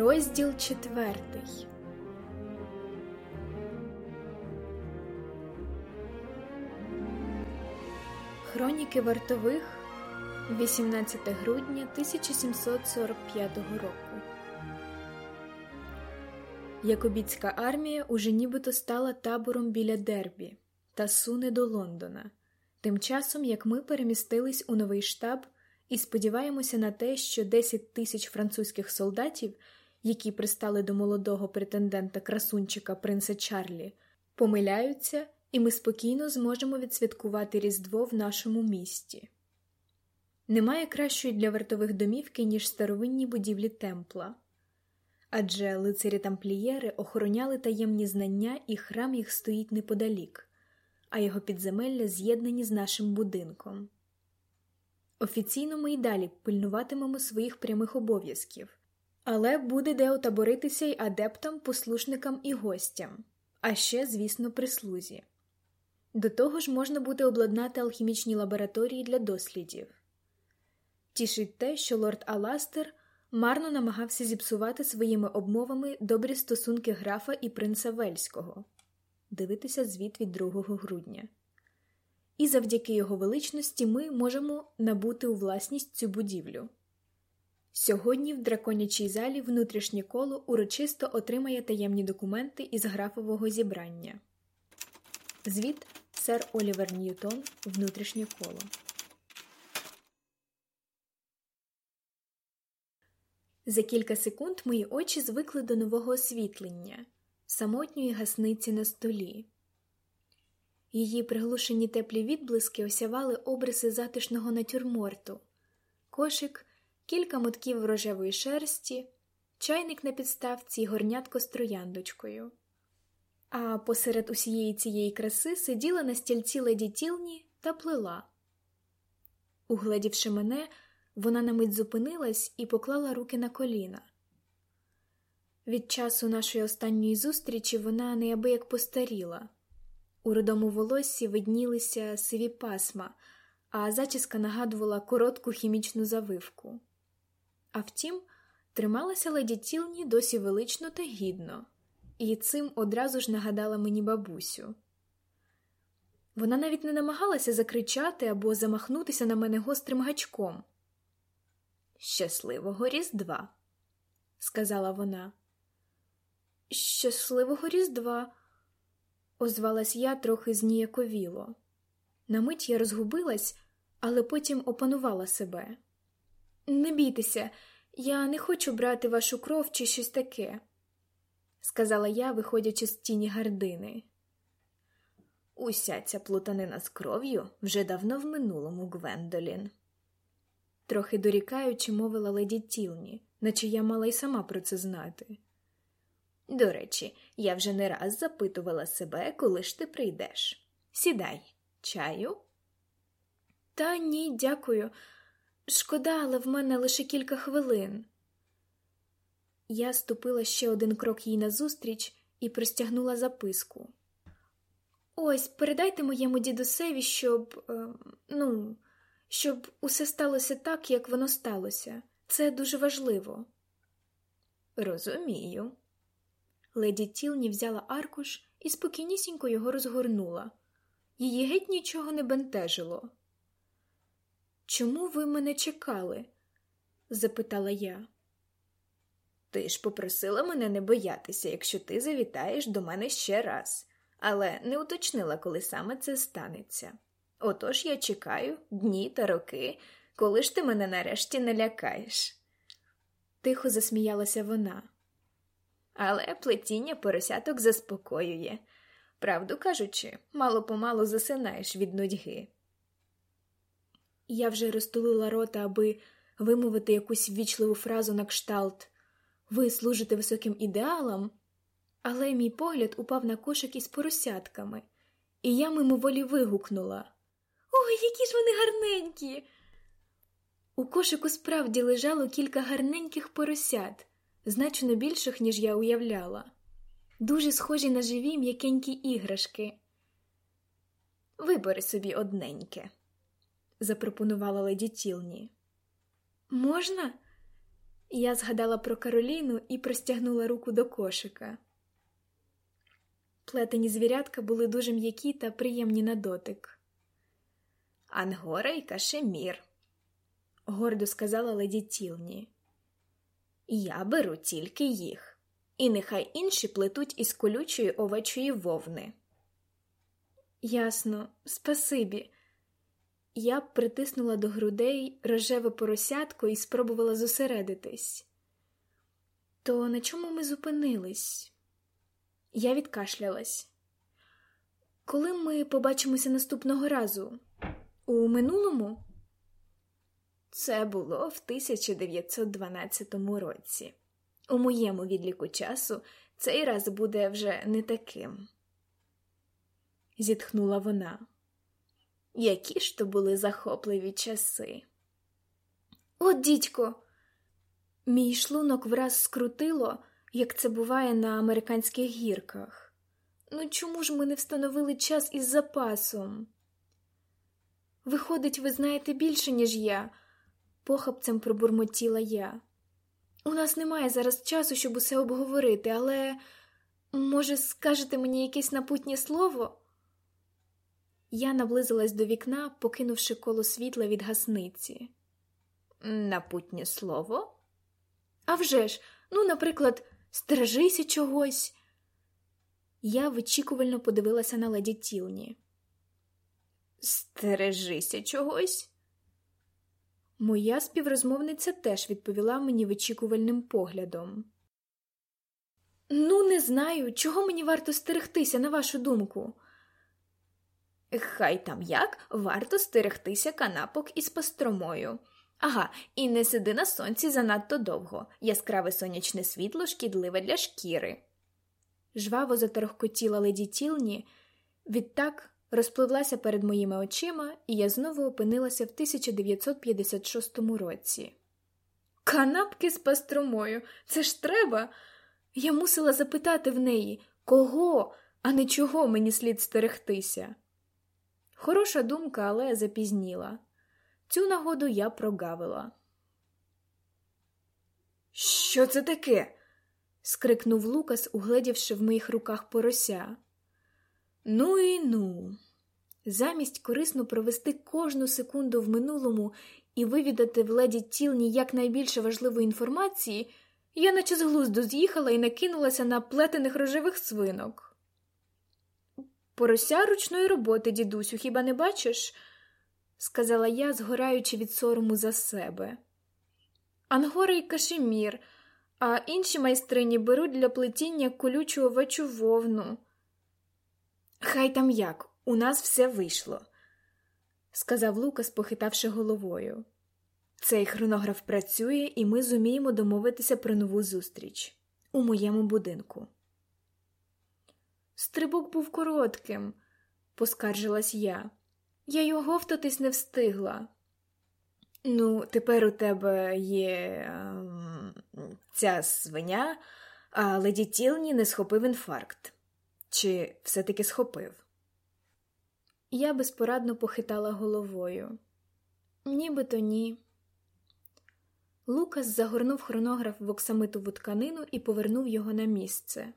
Розділ четвертий. Хроніки вартових 18 грудня 1745 року. Якобіцька армія уже нібито стала табором біля Дербі та суне до Лондона, тим часом як ми перемістились у новий штаб і сподіваємося на те, що 10 тисяч французьких солдатів, які пристали до молодого претендента красунчика принца Чарлі, помиляються, і ми спокійно зможемо відсвяткувати Різдво в нашому місті. Немає кращої для вартових домівки, ніж старовинні будівлі темпла. Адже лицарі тамплієри охороняли таємні знання, і храм їх стоїть неподалік, а його підземелля з'єднані з нашим будинком. Офіційно ми й далі пильнуватимемо своїх прямих обов'язків, але буде де отаборитися й адептам, послушникам і гостям, а ще, звісно, прислузі. До того ж можна буде обладнати алхімічні лабораторії для дослідів. Тішить те, що лорд Аластер марно намагався зіпсувати своїми обмовами добрі стосунки графа і принца Вельського дивитися звіт від 2 грудня. І завдяки його величності ми можемо набути у власність цю будівлю. Сьогодні в драконячій залі внутрішнє коло урочисто отримає таємні документи із графового зібрання. Звіт сер Олівер Ньютон Внутрішнє коло. За кілька секунд мої очі звикли до нового освітлення, самотньої гасниці на столі. Її приглушені теплі відблиски осявали обриси затишного натюрморту, кошик, кілька мотків рожевої шерсті, чайник на підставці й горнятко з трояндочкою. А посеред усієї цієї краси сиділа на стільці леді тілні та плела. Угледівши мене, вона на мить зупинилась і поклала руки на коліна. Від часу нашої останньої зустрічі вона неабияк постаріла. У родому волоссі виднілися сиві пасма, а зачіска нагадувала коротку хімічну завивку. А втім, трималася леді тілні досі велично та гідно, і цим одразу ж нагадала мені бабусю. Вона навіть не намагалася закричати або замахнутися на мене гострим гачком. Щасливого Різдва, сказала вона. Щасливого Різдва, озвалась я трохи зніяковіло. На мить я розгубилась, але потім опанувала себе. Не бійтеся, я не хочу брати вашу кров чи щось таке, сказала я, виходячи з тіні гардини. Уся ця плутанина з кров'ю вже давно в минулому Гвендолін. Трохи дорікаючи, мовила леді Тілні, наче я мала й сама про це знати. До речі, я вже не раз запитувала себе, коли ж ти прийдеш. Сідай, чаю? Та ні, дякую. Шкода, але в мене лише кілька хвилин. Я ступила ще один крок їй назустріч і простягнула записку. Ось, передайте моєму дідусеві, щоб, е, ну, щоб усе сталося так, як воно сталося. Це дуже важливо. Розумію. Леді Тілні взяла аркуш і спокійнісінько його розгорнула. Її геть нічого не бентежило. Чому ви мене чекали? запитала я. Ти ж попросила мене не боятися, якщо ти завітаєш до мене ще раз, але не уточнила, коли саме це станеться. Отож я чекаю дні та роки, коли ж ти мене нарешті не лякаєш. Тихо засміялася вона. Але плетіння поросяток заспокоює. Правду кажучи, мало помалу засинаєш від нудьги. Я вже розтулила рота, аби вимовити якусь ввічливу фразу на кшталт. Ви служите високим ідеалам, але мій погляд упав на кошик із поросятками, і я мимоволі вигукнула. Ой, які ж вони гарненькі! У кошику справді лежало кілька гарненьких поросят, значно більших, ніж я уявляла, дуже схожі на живі м'якенькі іграшки. Вибери собі одненьке, запропонувала леді Тілні. Можна? Я згадала про Кароліну і простягнула руку до кошика. Плетені звірятка були дуже м'які та приємні на дотик. Ангора і кашемір, гордо сказала леді Тілні. Я беру тільки їх, і нехай інші плетуть із колючої овечої вовни. Ясно, спасибі. Я притиснула до грудей рожеве поросятко і спробувала зосередитись. То на чому ми зупинились? Я відкашлялась. Коли ми побачимося наступного разу? У минулому? Це було в 1912 році. У моєму відліку часу цей раз буде вже не таким. Зітхнула вона. Які ж то були захопливі часи. От, дідько, мій шлунок враз скрутило, як це буває на американських гірках. Ну чому ж ми не встановили час із запасом? Виходить, ви знаєте більше, ніж я, похапцем пробурмотіла я. У нас немає зараз часу, щоб усе обговорити, але, може, скажете мені якесь напутнє слово? Я наблизилась до вікна, покинувши коло світла від гасниці. Напутнє слово? «А вже ж, ну, наприклад, стережися чогось. Я вичікувально подивилася на леді Тілні. Стережися чогось? Моя співрозмовниця теж відповіла мені вичікувальним поглядом. Ну, не знаю, чого мені варто стерегтися, на вашу думку. Хай там як варто стерегтися канапок із пастромою. Ага, і не сиди на сонці занадто довго. Яскраве сонячне світло шкідливе для шкіри. Жваво заторохкотіла леді Тілні, відтак розпливлася перед моїми очима, і я знову опинилася в 1956 році. Канапки з пастромою, це ж треба. Я мусила запитати в неї, кого, а не чого мені слід стерегтися. Хороша думка, але запізніла. Цю нагоду я прогавила. Що це таке? скрикнув Лукас, угледівши в моїх руках порося. Ну і ну. Замість корисно провести кожну секунду в минулому і вивідати в леді тілні якнайбільше важливої інформації, я наче з глузду з'їхала і накинулася на плетених рожевих свинок. Порося ручної роботи, дідусю, хіба не бачиш? сказала я, згораючи від сорому за себе. Ангора й кашемір, а інші майстрині беруть для плетіння колючу овечу вовну. Хай там як, у нас все вийшло, сказав Лукас, похитавши головою. Цей хронограф працює, і ми зуміємо домовитися про нову зустріч у моєму будинку. Стрибок був коротким, поскаржилась я. Я й оговтатись не встигла. Ну, тепер у тебе є ем, ця свиня, а леді Тілні не схопив інфаркт. Чи все-таки схопив? Я безпорадно похитала головою. Нібито ні. Лукас загорнув хронограф в оксамитову тканину і повернув його на місце.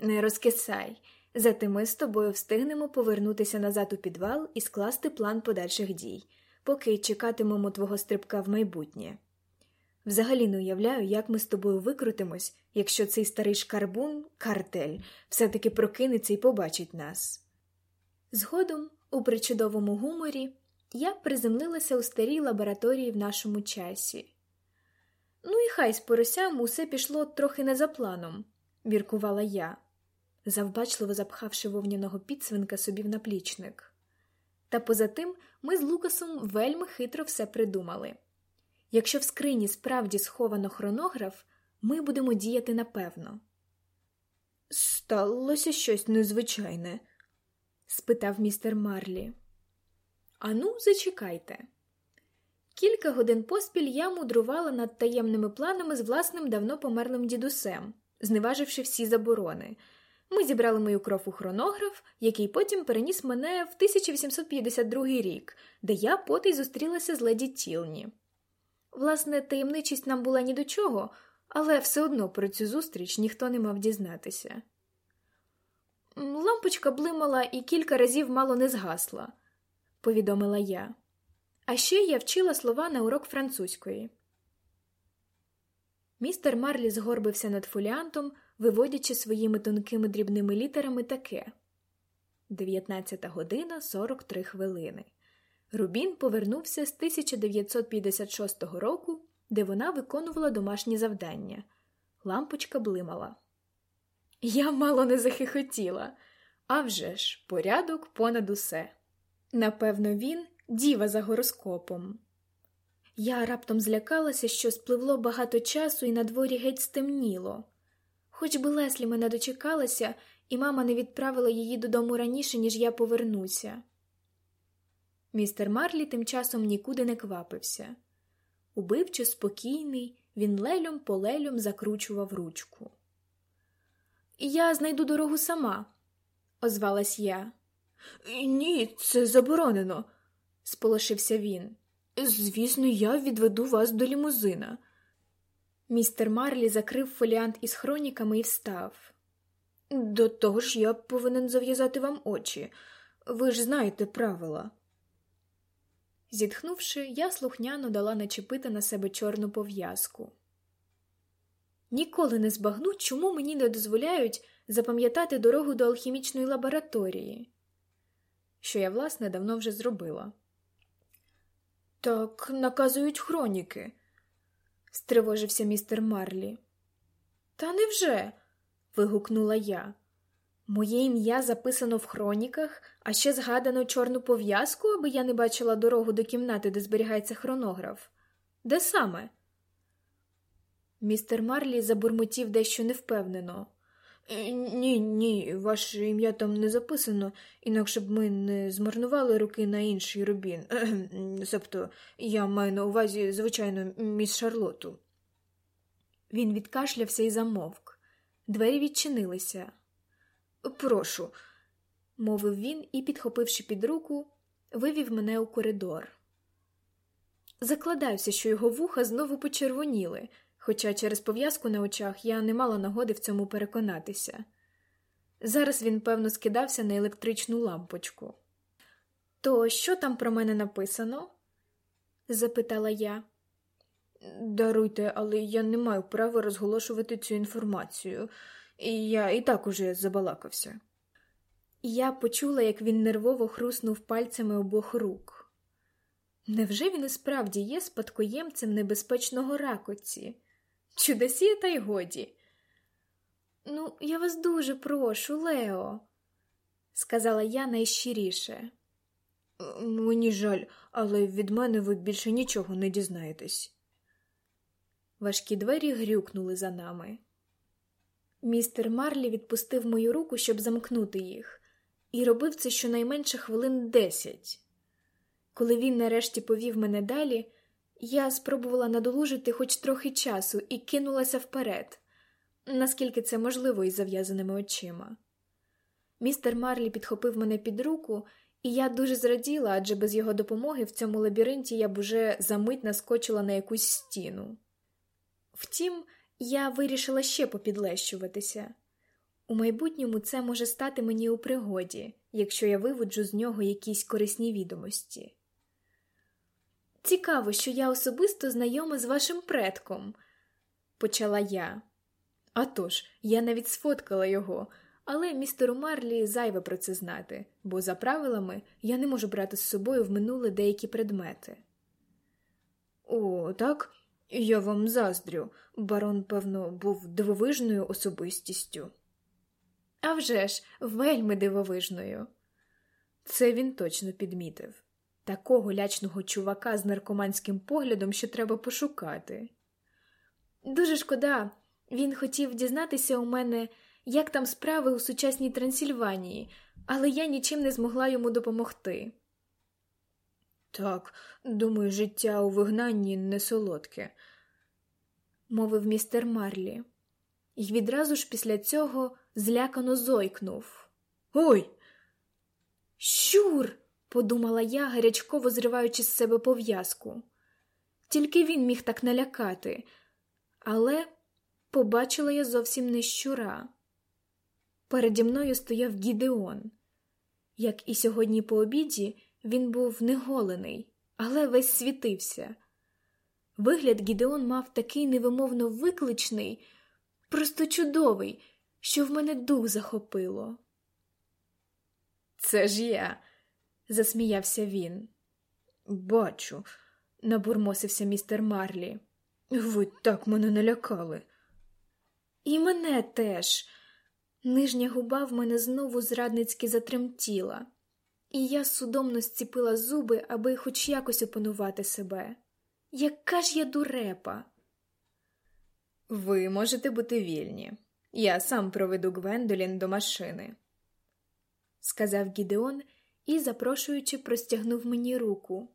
Не розкисай, зате ми з тобою встигнемо повернутися назад у підвал і скласти план подальших дій, поки чекатимемо твого стрибка в майбутнє. Взагалі не уявляю, як ми з тобою викрутимось, якщо цей старий шкарбун, картель, все-таки прокинеться і побачить нас. Згодом, у причудовому гуморі, я приземлилася у старій лабораторії в нашому часі. Ну і хай з поросям усе пішло трохи не за планом, міркувала я, завбачливо запхавши вовняного підсвинка собі в наплічник. Та поза тим ми з Лукасом вельми хитро все придумали. Якщо в скрині справді сховано хронограф, ми будемо діяти напевно. Сталося щось незвичайне? спитав містер Марлі. Ану, зачекайте. Кілька годин поспіль я мудрувала над таємними планами з власним давно померлим дідусем, зневаживши всі заборони. Ми зібрали мою кров у хронограф, який потім переніс мене в 1852 рік, де я потай зустрілася з леді Тілні. Власне, таємничість нам була ні до чого, але все одно про цю зустріч ніхто не мав дізнатися. Лампочка блимала і кілька разів мало не згасла, повідомила я. А ще я вчила слова на урок французької. Містер Марлі згорбився над фоліантом, виводячи своїми тонкими дрібними літерами таке 19 година 43 хвилини. Рубін повернувся з 1956 року, де вона виконувала домашні завдання. Лампочка блимала. Я мало не захихотіла. А вже ж, порядок понад усе. Напевно, він діва за гороскопом. Я раптом злякалася, що спливло багато часу, і на дворі геть стемніло. Хоч би Леслі мене дочекалася, і мама не відправила її додому раніше, ніж я повернуся. Містер Марлі тим часом нікуди не квапився. Убивчо спокійний, він лелюм по лелюм закручував ручку. Я знайду дорогу сама, озвалась я. Ні, це заборонено, сполошився він. Звісно, я відведу вас до лімузина. Містер Марлі закрив фоліант із хроніками і встав. До того ж, я повинен зав'язати вам очі. Ви ж знаєте правила. Зітхнувши, я слухняно дала начепити на себе чорну пов'язку. Ніколи не збагну, чому мені не дозволяють запам'ятати дорогу до алхімічної лабораторії, що я, власне, давно вже зробила. Так наказують хроніки, стривожився містер Марлі. Та невже? вигукнула я. Моє ім'я записано в хроніках, а ще згадано чорну пов'язку, аби я не бачила дорогу до кімнати, де зберігається хронограф. Де саме? Містер Марлі забурмотів дещо невпевнено. «Е, ні, ні, ваше ім'я там не записано, інакше б ми не змарнували руки на інший рубін. Тобто, я маю на увазі, звичайно, міс Шарлоту. Він відкашлявся і замовк. Двері відчинилися. Прошу, мовив він і, підхопивши під руку, вивів мене у коридор. Закладаюся, що його вуха знову почервоніли хоча через пов'язку на очах я не мала нагоди в цьому переконатися. Зараз він, певно, скидався на електричну лампочку. То що там про мене написано? запитала я. Даруйте, але я не маю права розголошувати цю інформацію, і я і так уже забалакався. Я почула, як він нервово хруснув пальцями обох рук. Невже він і справді є спадкоємцем небезпечного ракоці? Чудосія, та й годі. Ну, я вас дуже прошу, Лео, сказала я найщиріше. Мені жаль, але від мене ви більше нічого не дізнаєтесь. Важкі двері грюкнули за нами. Містер Марлі відпустив мою руку, щоб замкнути їх, і робив це щонайменше хвилин десять. Коли він нарешті повів мене далі, я спробувала надолужити хоч трохи часу і кинулася вперед, наскільки це можливо із зав'язаними очима. Містер Марлі підхопив мене під руку, і я дуже зраділа, адже без його допомоги в цьому лабіринті я б уже за мить наскочила на якусь стіну. Втім, я вирішила ще попідлещуватися. У майбутньому це може стати мені у пригоді, якщо я виводжу з нього якісь корисні відомості. Цікаво, що я особисто знайома з вашим предком, почала я. «А тож, я навіть сфоткала його, але містеру Марлі зайве про це знати, бо за правилами я не можу брати з собою в минуле деякі предмети. О, так, я вам заздрю. Барон, певно, був дивовижною особистістю. «А вже ж, вельми дивовижною. Це він точно підмітив. Такого лячного чувака з наркоманським поглядом що треба пошукати. Дуже шкода, він хотів дізнатися у мене, як там справи у сучасній Трансильванії, але я нічим не змогла йому допомогти. Так, думаю, життя у вигнанні не солодке, мовив містер Марлі, І відразу ж після цього злякано зойкнув. Ой! Щур! Подумала я, гарячково зриваючи з себе пов'язку. Тільки він міг так налякати, але побачила я зовсім не щура. Переді мною стояв Гідеон. Як і сьогодні по обіді, він був неголений, але весь світився. Вигляд Гідеон мав такий невимовно викличний, просто чудовий, що в мене дух захопило. Це ж я, засміявся він. Бачу, набурмосився містер Марлі. Ви так мене налякали. І мене теж. Нижня губа в мене знову зрадницьки затремтіла, і я судомно зціпила зуби, аби хоч якось опанувати себе. Яка ж я дурепа? Ви можете бути вільні. Я сам проведу Гвендолін до машини, сказав Гідеон і, запрошуючи, простягнув мені руку.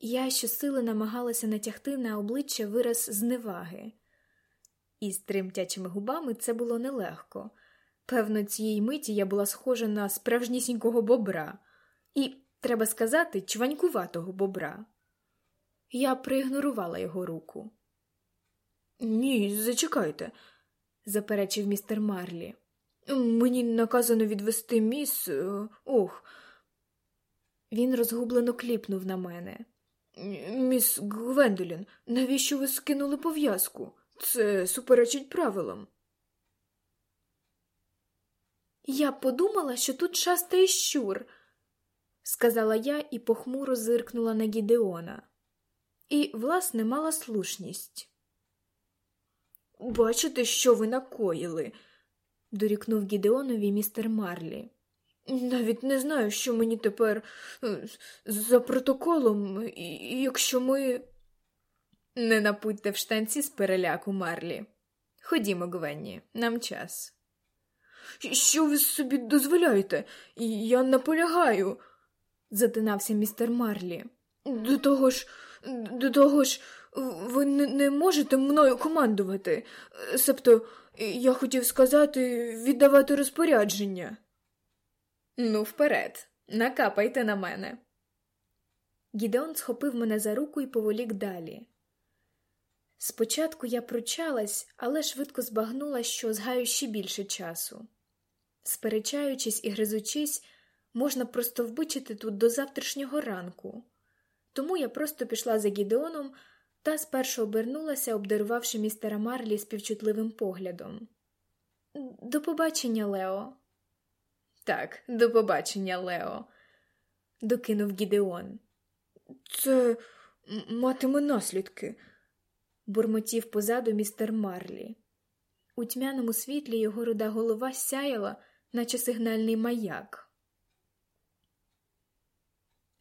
Я щосили намагалася натягти на обличчя вираз зневаги. І з тремтячими губами це було нелегко. Певно, цієї миті я була схожа на справжнісінького бобра, і, треба сказати, чванькуватого бобра. Я проігнорувала його руку. Ні, зачекайте, заперечив містер Марлі. Мені наказано відвести міс. Е, ох. Він розгублено кліпнув на мене. Міс Гвендолін, навіщо ви скинули пов'язку? Це суперечить правилам. Я подумала, що тут шастає щур, сказала я і похмуро зиркнула на Гідеона. І, власне, мала слушність. Бачите, що ви накоїли, дорікнув Гідеонові містер Марлі. Навіть не знаю, що мені тепер е, за протоколом, якщо ми. Не напудьте в штанці з переляку, Марлі. Ходімо, Гвенні, нам час. Що ви собі дозволяєте? Я наполягаю, затинався містер Марлі. До того ж, до того ж, ви не, не можете мною командувати. Себто, я хотів сказати, віддавати розпорядження. Ну, вперед, накапайте на мене. Гідеон схопив мене за руку і поволік далі. Спочатку я пручалась, але швидко збагнула, що згаю ще більше часу. Сперечаючись і гризучись, можна просто вбичити тут до завтрашнього ранку. Тому я просто пішла за Гідеоном та спершу обернулася, обдарувавши містера Марлі співчутливим поглядом. До побачення, Лео. Так, до побачення, Лео, докинув Гідеон. Це матиме наслідки бурмотів позаду містер Марлі. У тьмяному світлі його руда голова сяяла, наче сигнальний маяк.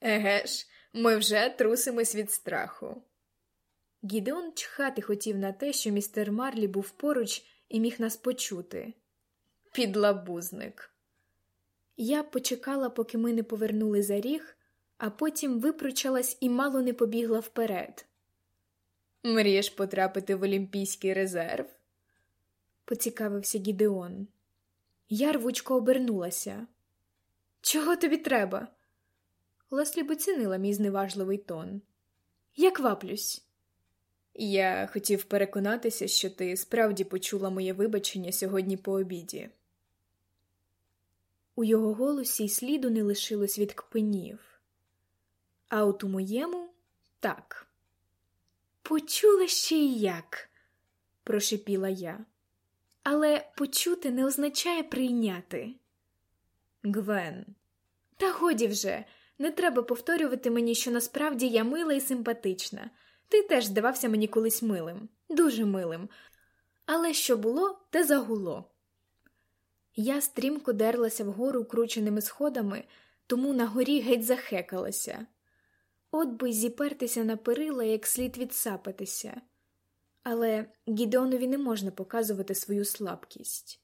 Еге ж, ми вже трусимось від страху. Гідеон чхати хотів на те, що містер Марлі був поруч і міг нас почути. Підлабузник. Я почекала, поки ми не повернули за ріг, а потім випручалась і мало не побігла вперед. Мрієш потрапити в Олімпійський резерв? поцікавився Гідеон. Я рвучко обернулася. Чого тобі треба? Леслі оцінила мій зневажливий тон. Я кваплюсь. Я хотів переконатися, що ти справді почула моє вибачення сьогодні по обіді. У його голосі й сліду не лишилось від кпинів. А от у моєму так. Почула ще й як, прошепіла я. Але почути не означає прийняти. Гвен, та годі вже, не треба повторювати мені, що насправді я мила і симпатична. Ти теж здавався мені колись милим, дуже милим. Але що було, те загуло. Я стрімко дерлася вгору крученими сходами, тому на горі геть захекалася. От би зіпертися на перила, як слід відсапатися. Але Гідеонові не можна показувати свою слабкість.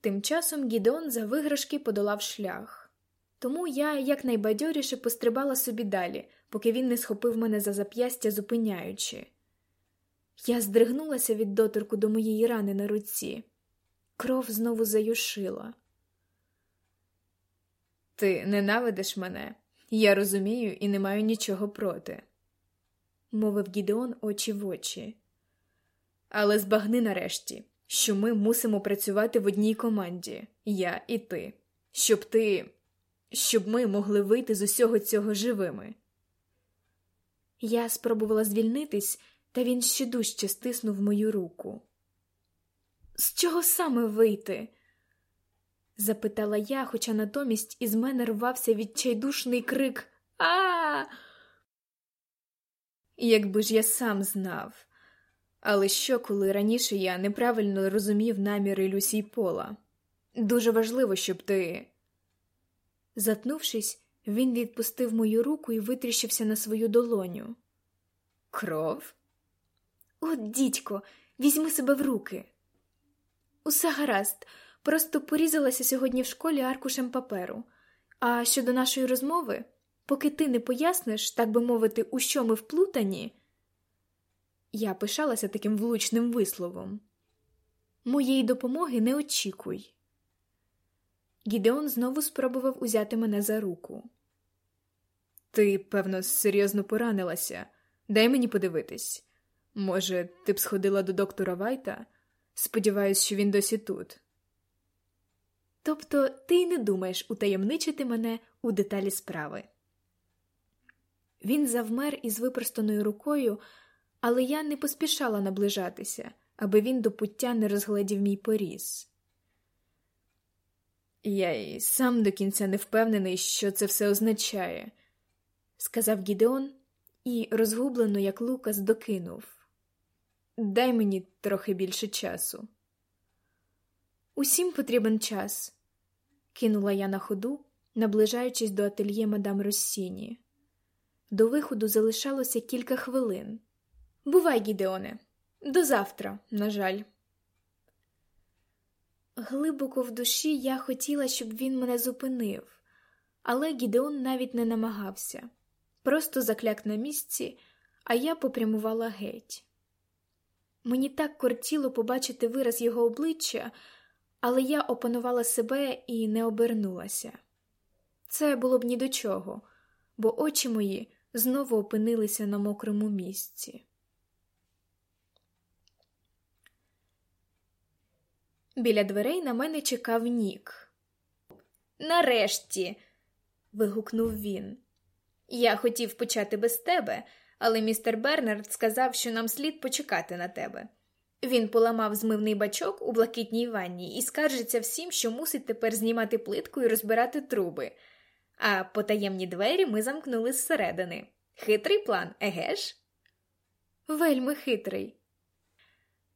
Тим часом Гідеон за виграшки подолав шлях, тому я якнайбадьоріше пострибала собі далі, поки він не схопив мене за зап'ястя, зупиняючи. Я здригнулася від доторку до моєї рани на руці. Кров знову заюшила. Ти ненавидиш мене, я розумію і не маю нічого проти. мовив Гідеон очі в очі. Але збагни нарешті, що ми мусимо працювати в одній команді, я і ти, щоб ти, щоб ми могли вийти з усього цього живими. Я спробувала звільнитись, та він ще дужче стиснув мою руку. З чого саме вийти? запитала я, хоча натомість із мене рвався відчайдушний крик А. Якби ж я сам знав. Але що, коли раніше я неправильно розумів наміри Люсі Пола? Дуже важливо, щоб ти. Затнувшись, він відпустив мою руку і витріщився на свою долоню. Кров? От, дідько, візьми себе в руки. Усе гаразд, просто порізалася сьогодні в школі аркушем паперу. А щодо нашої розмови, поки ти не поясниш, так би мовити, у що ми вплутані. Я пишалася таким влучним висловом. Моєї допомоги не очікуй. Гідеон знову спробував узяти мене за руку. Ти, певно, серйозно поранилася. Дай мені подивитись. Може, ти б сходила до доктора Вайта? Сподіваюсь, що він досі тут. Тобто ти й не думаєш утаємничити мене у деталі справи. Він завмер із випростаною рукою, але я не поспішала наближатися, аби він до пуття не розгледів мій поріз. Я й сам до кінця не впевнений, що це все означає, сказав Гідеон і, розгублено, як Лукас, докинув. Дай мені трохи більше часу. Усім потрібен час, кинула я на ходу, наближаючись до ательє мадам Россіні. До виходу залишалося кілька хвилин. Бувай, Гідеоне, до завтра, на жаль. Глибоко в душі я хотіла, щоб він мене зупинив, але Гідеон навіть не намагався, просто закляк на місці, а я попрямувала геть. Мені так кортіло побачити вираз його обличчя, але я опанувала себе і не обернулася. Це було б ні до чого, бо очі мої знову опинилися на мокрому місці. Біля дверей на мене чекав Нік. Нарешті. вигукнув він. Я хотів почати без тебе, але містер Бернард сказав, що нам слід почекати на тебе. Він поламав змивний бачок у блакитній ванні і скаржиться всім, що мусить тепер знімати плитку і розбирати труби. А потаємні двері ми замкнули зсередини. Хитрий план, еге ж? Вельми хитрий.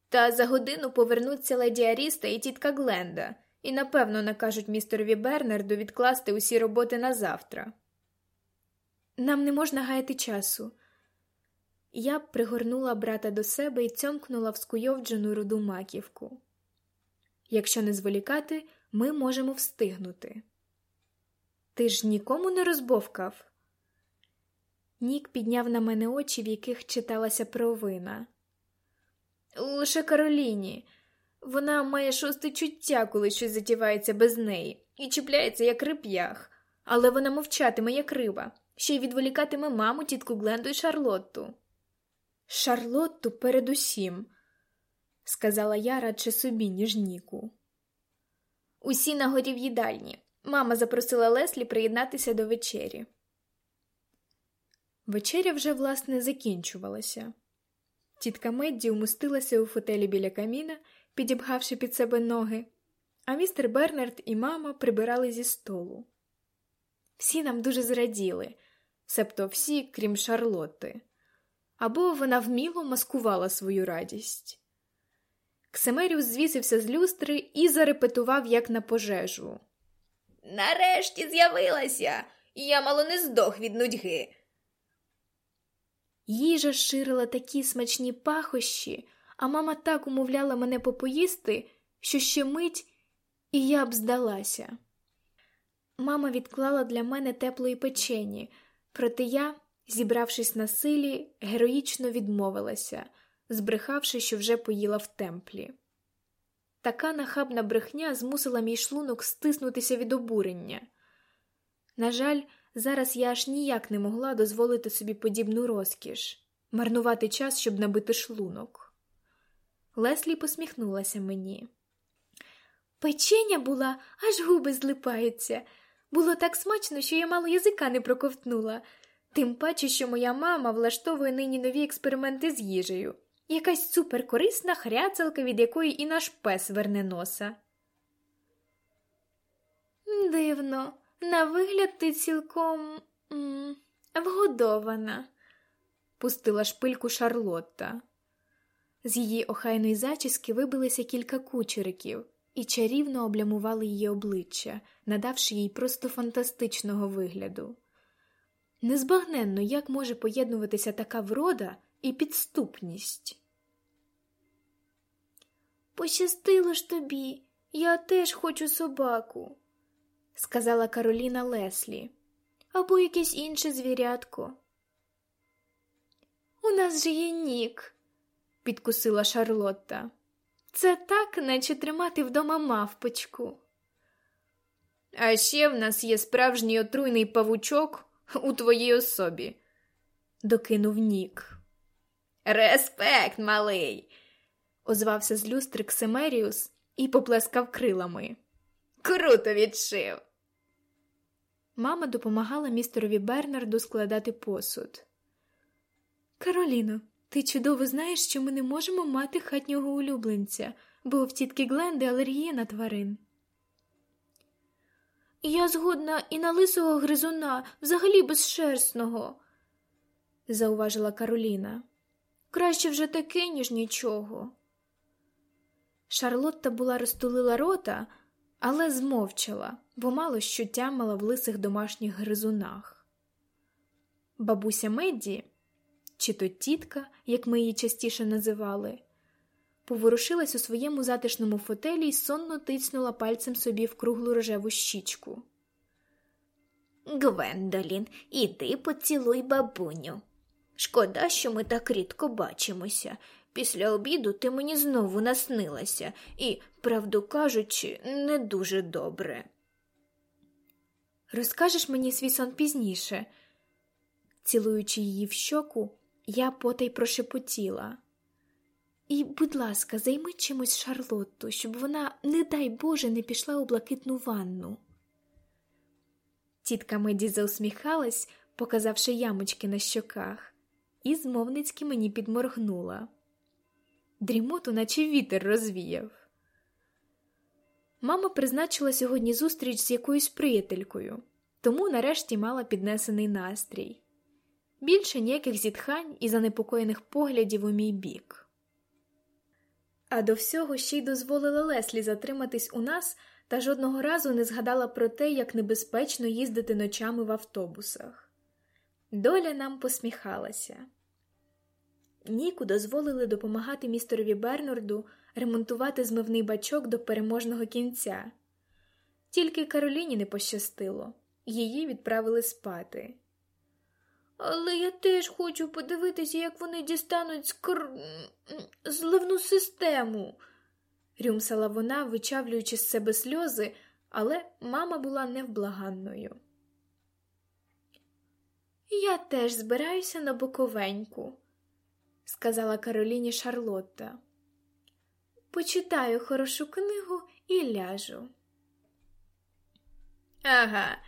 Та за годину повернуться леді Аріста і тітка Гленда, і напевно накажуть містерові Бернарду відкласти усі роботи на завтра. Нам не можна гаяти часу. Я пригорнула брата до себе і цьомкнула в скуйовджену руду маківку. Якщо не зволікати, ми можемо встигнути. Ти ж нікому не розбовкав? Нік підняв на мене очі, в яких читалася провина. Лише Кароліні. Вона має шосте чуття, коли щось затівається без неї, і чіпляється, як рип'ях, але вона мовчатиме, як риба, ще й відволікатиме маму, тітку Гленду і Шарлотту. Шарлотту передусім, сказала я радше собі, ніж Ніку. Усі на горі в їдальні. Мама запросила Леслі приєднатися до вечері. Вечеря вже, власне, закінчувалася. Тітка Медді умостилася у фотелі біля каміна, підібгавши під себе ноги, а містер Бернард і мама прибирали зі столу. Всі нам дуже зраділи, себто всі, крім Шарлотти, або вона вміло маскувала свою радість. Ксемеріус звісився з люстри і зарепетував, як на пожежу. Нарешті з'явилася, я мало не здох від нудьги. Їжа ширила такі смачні пахощі, а мама так умовляла мене попоїсти, що ще мить, і я б здалася. Мама відклала для мене теплої печені, проте я, зібравшись на силі, героїчно відмовилася, збрехавши, що вже поїла в темплі. Така нахабна брехня змусила мій шлунок стиснутися від обурення. На жаль, зараз я аж ніяк не могла дозволити собі подібну розкіш, марнувати час, щоб набити шлунок. Леслі посміхнулася мені. Печення була, аж губи злипаються. Було так смачно, що я мало язика не проковтнула. Тим паче, що моя мама влаштовує нині нові експерименти з їжею. Якась суперкорисна хряцалка, від якої і наш пес верне носа. Дивно, на вигляд ти цілком м вгодована, пустила шпильку Шарлотта. З її охайної зачіски вибилися кілька кучериків і чарівно облямували її обличчя, надавши їй просто фантастичного вигляду. Незбагненно, як може поєднуватися така врода і підступність. Пощастило ж тобі, я теж хочу собаку, сказала Кароліна Леслі, або якесь інше звірятко. У нас же є нік, підкусила Шарлотта. Це так, наче тримати вдома мавпочку. А ще в нас є справжній отруйний павучок у твоїй особі, докинув Нік. Респект, малий, озвався з люстри Ксимеріус і поплескав крилами. Круто відшив. Мама допомагала містерові Бернарду складати посуд. Кароліно, ти чудово знаєш, що ми не можемо мати хатнього улюбленця, бо в тітки Гленди алергія на тварин. Я згодна і на лисого гризуна, взагалі безшерстного, зауважила Кароліна. Краще вже таке, ніж нічого. Шарлотта була розтулила рота, але змовчала, бо мало що тямила в лисих домашніх гризунах. Бабуся Медді, чи то тітка, як ми її частіше називали, поворушилась у своєму затишному фотелі і сонно тицнула пальцем собі в круглу рожеву щічку. Гвендолін, іди поцілуй бабуню. Шкода, що ми так рідко бачимося. Після обіду ти мені знову наснилася і, правду кажучи, не дуже добре. Розкажеш мені свій сон пізніше. Цілуючи її в щоку, я потай прошепотіла. І, будь ласка, займи чимось Шарлотту, щоб вона, не дай Боже, не пішла у блакитну ванну. Тітка Меді заусміхалась, показавши ямочки на щоках, і змовницьки мені підморгнула. Дрімоту, наче вітер розвіяв. Мама призначила сьогодні зустріч з якоюсь приятелькою, тому нарешті мала піднесений настрій. Більше ніяких зітхань і занепокоєних поглядів у мій бік. А до всього ще й дозволила Леслі затриматись у нас та жодного разу не згадала про те, як небезпечно їздити ночами в автобусах. Доля нам посміхалася. Ніку дозволили допомагати містерові Бернарду ремонтувати змивний бачок до переможного кінця. Тільки Кароліні не пощастило, її відправили спати. Але я теж хочу подивитися, як вони дістануть скр... зливну систему, рюмсала вона, вичавлюючи з себе сльози, але мама була невблаганною. Я теж збираюся на боковеньку, сказала Кароліні Шарлотта. Почитаю хорошу книгу і ляжу. Ага,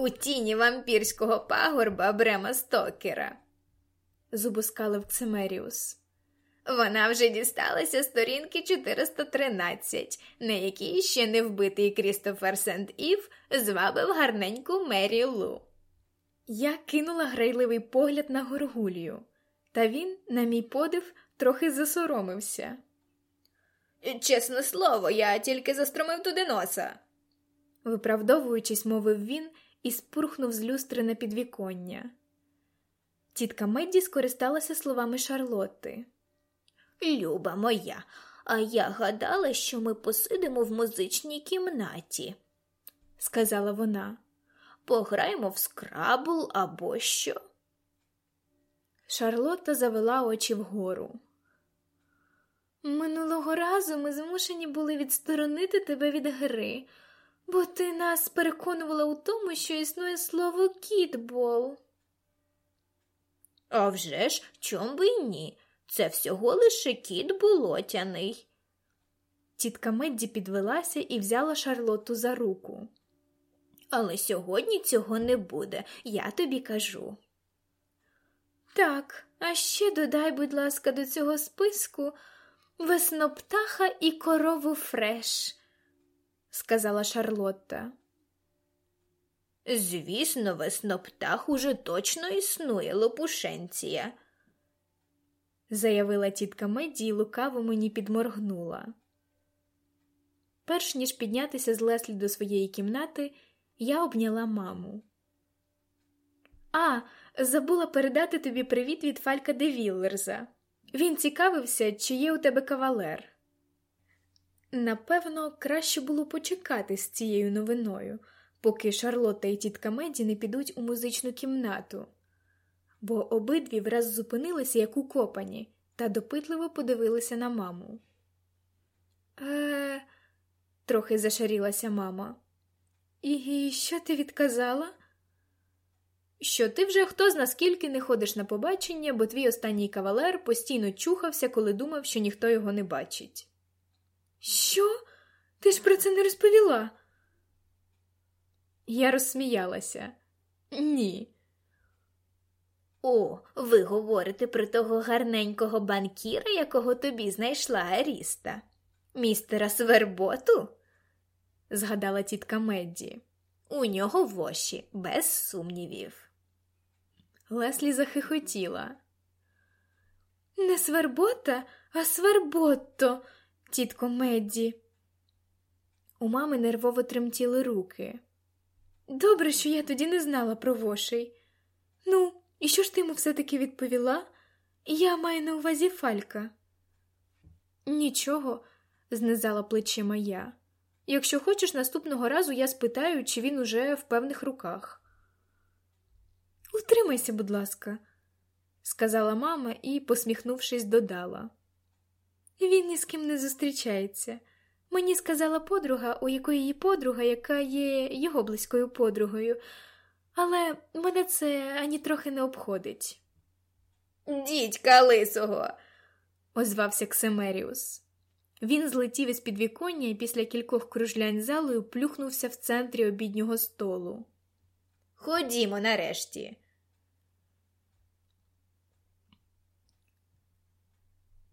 у тіні вампірського пагорба Брема Стокера, зубускалив Ксимеріус. Вона вже дісталася сторінки 413, на якій ще не вбитий Крістофер Сент Ів звабив гарненьку Мері Лу. Я кинула грайливий погляд на горгулію, та він, на мій подив, трохи засоромився. Чесне слово, я тільки застромив туди носа. Виправдовуючись, мовив він і спурхнув з люстри на підвіконня. Тітка Медді скористалася словами Шарлотти. Люба моя, а я гадала, що ми посидимо в музичній кімнаті, сказала вона. Пограємо в скрабл або що. Шарлотта завела очі вгору. Минулого разу ми змушені були відсторонити тебе від гри, бо ти нас переконувала у тому, що існує слово кітбол. А вже ж, чом би й ні? Це всього лише кіт болотяний. Тітка Медді підвелася і взяла Шарлоту за руку. Але сьогодні цього не буде, я тобі кажу. Так, а ще додай, будь ласка, до цього списку весноптаха і корову фреш, сказала Шарлотта. Звісно, весноптах уже точно існує лопушенція, заявила тітка Меді і лукаво мені підморгнула. Перш ніж піднятися з Леслі до своєї кімнати, я обняла маму. А, забула передати тобі привіт від Фалька де Віллерза. Він цікавився, чи є у тебе кавалер. Напевно, краще було почекати з цією новиною, поки Шарлотта і тітка Меді не підуть у музичну кімнату, бо обидві враз зупинилися, як укопані, та допитливо подивилися на маму. Е, трохи зашарілася мама. І що ти відказала? Що ти вже хто зна скільки не ходиш на побачення, бо твій останній кавалер постійно чухався, коли думав, що ніхто його не бачить. Що? Ти ж про це не розповіла? Я розсміялася. Ні. О, ви говорите про того гарненького банкіра, якого тобі знайшла Аріста, містера Сверботу? згадала тітка Медді. У нього воші, без сумнівів. Леслі захихотіла. Не свербота, а сверботто, тітко Медді. У мами нервово тремтіли руки. Добре, що я тоді не знала про вошей. Ну, і що ж ти йому все-таки відповіла? Я маю на увазі фалька. Нічого, знизала плечима я. Якщо хочеш, наступного разу я спитаю, чи він уже в певних руках. Утримайся, будь ласка, сказала мама і, посміхнувшись, додала. Він ні з ким не зустрічається. Мені сказала подруга, у якої її подруга, яка є його близькою подругою, але мене це ані трохи не обходить. Дідька лисого, озвався Ксемеріус. Він злетів із підвіконня і після кількох кружлянь залою плюхнувся в центрі обіднього столу. Ходімо нарешті.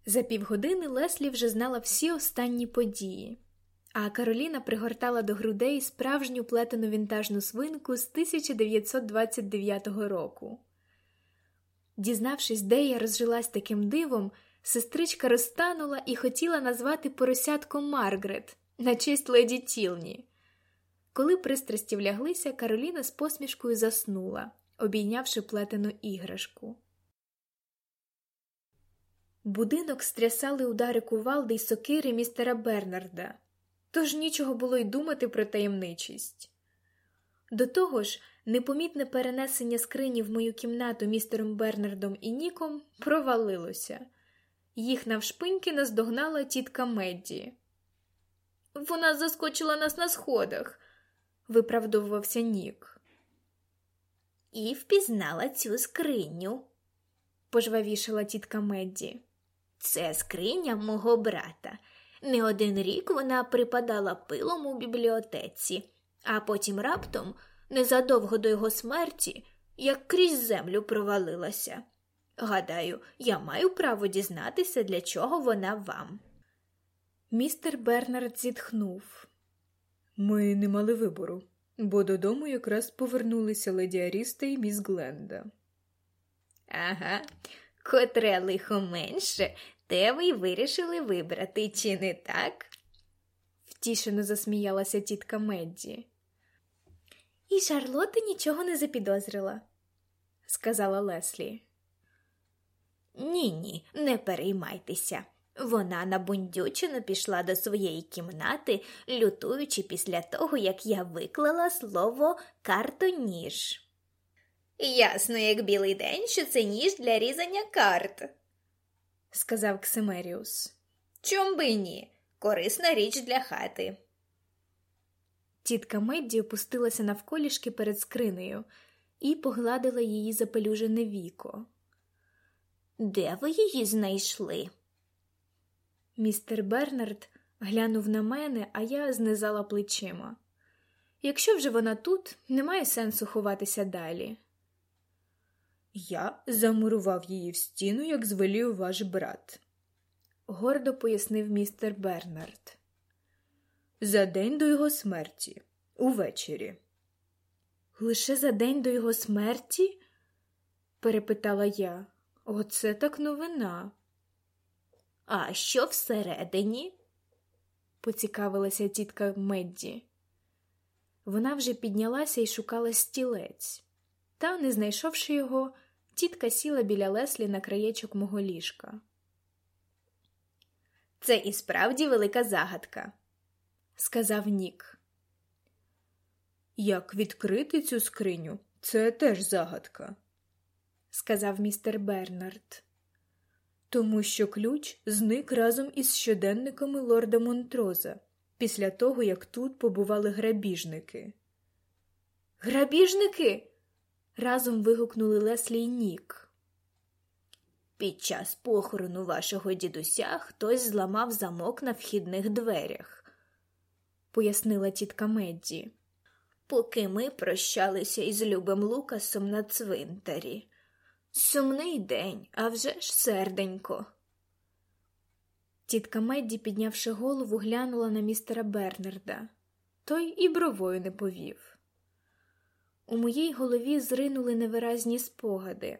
За півгодини Леслі вже знала всі останні події, а Кароліна пригортала до грудей справжню плетену вінтажну свинку з 1929 року. Дізнавшись, де я розжилась таким дивом, сестричка розтанула і хотіла назвати поросятком Маргарет на честь леді Тілні. Коли пристрасті вляглися, Кароліна з посмішкою заснула, обійнявши плетену іграшку. Будинок стрясали удари кувалди й сокири містера Бернарда, тож нічого було й думати про таємничість. До того ж, непомітне перенесення скрині в мою кімнату містером Бернардом і Ніком провалилося. Їх навшпиньки наздогнала тітка Медді. Вона заскочила нас на сходах, виправдовувався Нік. І впізнала цю скриню, пожвавішала тітка Медді. Це скриня мого брата. Не один рік вона припадала пилом у бібліотеці, а потім раптом, незадовго до його смерті, як крізь землю провалилася. Гадаю, я маю право дізнатися, для чого вона вам. Містер Бернард зітхнув. Ми не мали вибору, бо додому якраз повернулися леді Аріста і міс Гленда. Ага, котре лихо менше, те ви й вирішили вибрати, чи не так? втішено засміялася тітка Медді. І Шарлота нічого не запідозрила, сказала Леслі. Ні, ні, не переймайтеся. Вона набундючено пішла до своєї кімнати, лютуючи після того, як я виклала слово картоніж. Ясно, як білий день, що це ніж для різання карт, сказав Ксимеріус. Чом би ні? Корисна річ для хати. Тітка Медді опустилася навколішки перед скринею і погладила її запелюжене віко. Де ви її знайшли? Містер Бернард глянув на мене, а я знизала плечима. Якщо вже вона тут, немає сенсу ховатися далі. Я замурував її в стіну, як звелів ваш брат, гордо пояснив містер Бернард. За день до його смерті, увечері. Лише за день до його смерті? перепитала я. Оце так новина. А що всередині? поцікавилася тітка Медді. Вона вже піднялася і шукала стілець, та, не знайшовши його, тітка сіла біля леслі на краєчок мого ліжка. Це і справді велика загадка, сказав Нік. Як відкрити цю скриню, це теж загадка, сказав містер Бернард. Тому що ключ зник разом із щоденниками лорда Монтроза після того, як тут побували грабіжники. Грабіжники? Разом вигукнули Леслі й Нік. Під час похорону вашого дідуся хтось зламав замок на вхідних дверях, пояснила тітка Медді. Поки ми прощалися із любим Лукасом на цвинтарі. Сумний день, а вже ж серденько. Тітка Медді, піднявши голову, глянула на містера Бернарда. Той і бровою не повів. У моїй голові зринули невиразні спогади.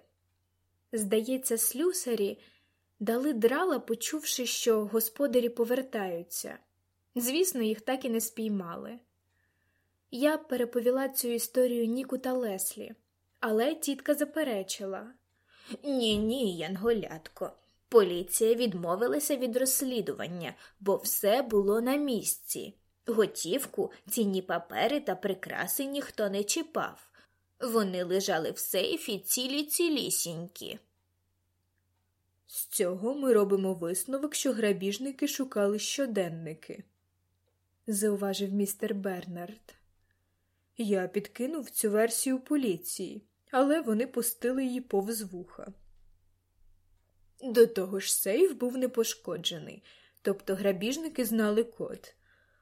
Здається, слюсарі дали драла, почувши, що господарі повертаються. Звісно, їх так і не спіймали. Я переповіла цю історію Ніку та Леслі, але тітка заперечила. Ні, ні, Янголятко. Поліція відмовилася від розслідування, бо все було на місці. Готівку, цінні папери та прикраси ніхто не чіпав. Вони лежали в сейфі цілі цілісінькі. З цього ми робимо висновок, що грабіжники шукали щоденники, зауважив містер Бернард. Я підкинув цю версію поліції, але вони пустили її повз вуха. До того ж, сейф був непошкоджений, тобто грабіжники знали код.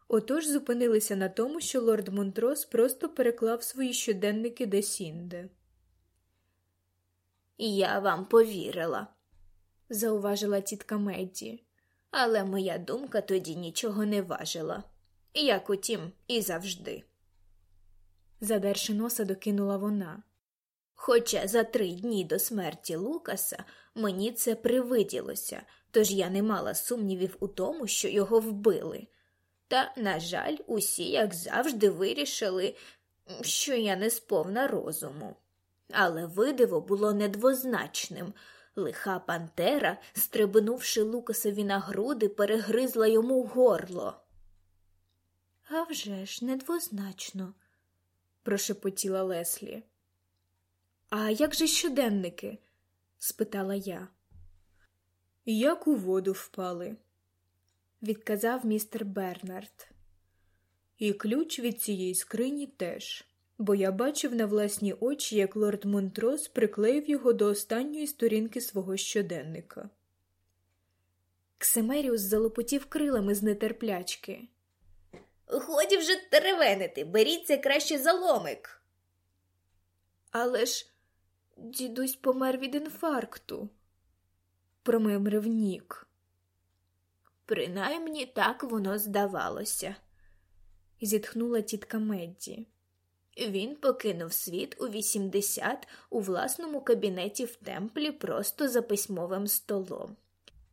Отож зупинилися на тому, що лорд Монтрос просто переклав свої щоденники десінде. Я вам повірила, зауважила тітка Медді, але моя думка тоді нічого не важила, як утім, і завжди. Задерши носа, докинула вона. Хоча за три дні до смерті Лукаса мені це привиділося, тож я не мала сумнівів у тому, що його вбили. Та, на жаль, усі, як завжди, вирішили, що я не сповна розуму. Але видиво було недвозначним. Лиха Пантера, стрибнувши Лукасові на груди, перегризла йому горло. «А вже ж, недвозначно, прошепотіла Леслі. А як же щоденники? спитала я. Як у воду впали, відказав містер Бернард. І ключ від цієї скрині теж, бо я бачив на власні очі, як лорд Монтрос приклеїв його до останньої сторінки свого щоденника. Ксимеріус залопотів крилами з нетерплячки. Годі вже теревенити, беріться краще за ломик. Але ж дідусь помер від інфаркту, промимрив Нік. Принаймні так воно здавалося, зітхнула тітка Медді. Він покинув світ у 80 у власному кабінеті в темплі просто за письмовим столом.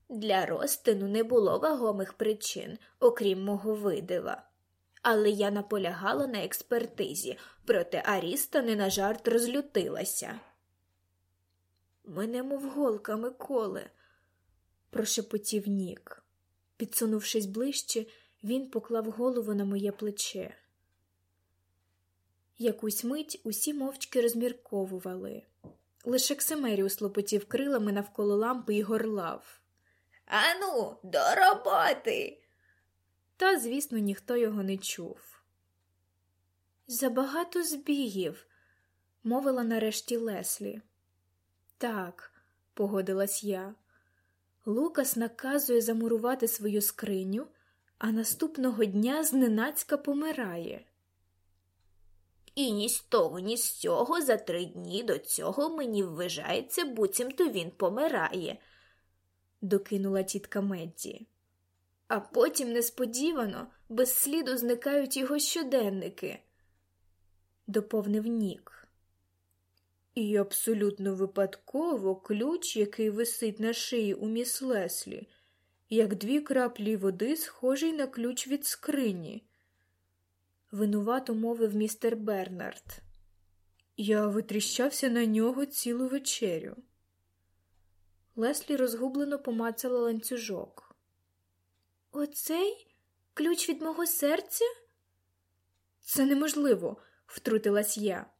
Для розтину не було вагомих причин, окрім мого видива. Але я наполягала на експертизі, проте Аріста не на жарт розлютилася. Мене мов голками коле, прошепотів Нік. Підсунувшись ближче, він поклав голову на моє плече. Якусь мить усі мовчки розмірковували. Лише Ксимеріус лопотів крилами навколо лампи і горлав. Ану, до роботи. Та, звісно, ніхто його не чув. Забагато збігів, мовила нарешті Леслі. Так, погодилась я. Лукас наказує замурувати свою скриню, а наступного дня зненацька помирає. І ні з того, ні з цього за три дні до цього мені вважається, буцімто він помирає, докинула тітка Медді. А потім несподівано, без сліду зникають його щоденники, доповнив Нік. І абсолютно випадково ключ, який висить на шиї у міс Леслі, як дві краплі води, схожий на ключ від скрині винувато мовив містер Бернард. Я витріщався на нього цілу вечерю. Леслі розгублено помацала ланцюжок. Оцей ключ від мого серця? Це неможливо, втрутилась я.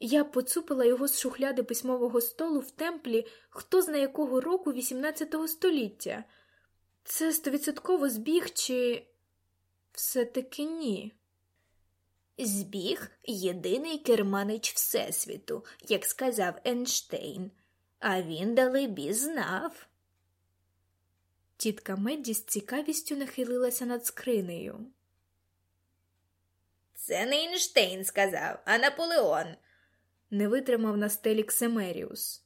Я поцупила його з шухляди письмового столу в темплі хто зна якого року XVIII століття. Це стовідсотково збіг, чи все таки ні. Збіг єдиний керманич Всесвіту, як сказав Ейнштейн, а він далебі знав. Тітка Медді з цікавістю нахилилася над скринею. Це не Ейнштейн сказав, а Наполеон, не витримав на стелі Ксемеріус.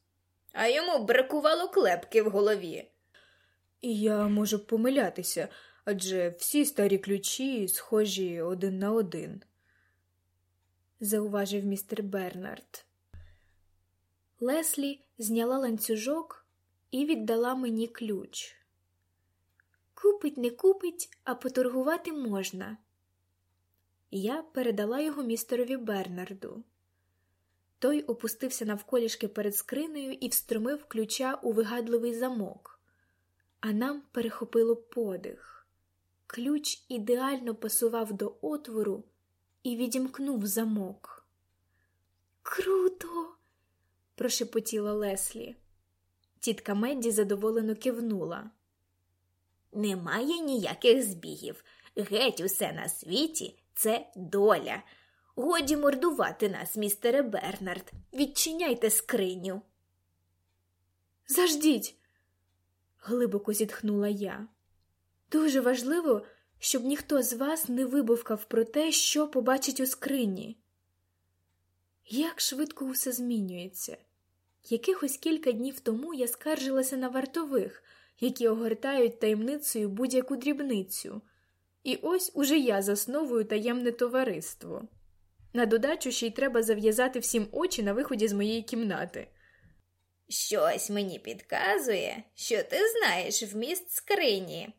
А йому бракувало клепки в голові. І я можу помилятися, адже всі старі ключі схожі один на один зауважив містер Бернард. Леслі зняла ланцюжок і віддала мені ключ. Купить, не купить, а поторгувати можна. Я передала його містерові Бернарду. Той опустився навколішки перед скринею і встромив ключа у вигадливий замок, а нам перехопило подих. Ключ ідеально пасував до отвору, і відімкнув замок. Круто! прошепотіла Леслі. Тітка Медді задоволено кивнула. Немає ніяких збігів. Геть усе на світі це доля. Годі мордувати нас, містере Бернард. Відчиняйте скриню. Заждіть, глибоко зітхнула я. Дуже важливо, щоб ніхто з вас не вибувкав про те, що побачить у скрині. Як швидко усе змінюється. Якихось кілька днів тому я скаржилася на вартових, які огортають таємницею будь-яку дрібницю, і ось уже я засновую таємне товариство. На додачу ще й треба зав'язати всім очі на виході з моєї кімнати. Щось мені підказує, що ти знаєш вміст скрині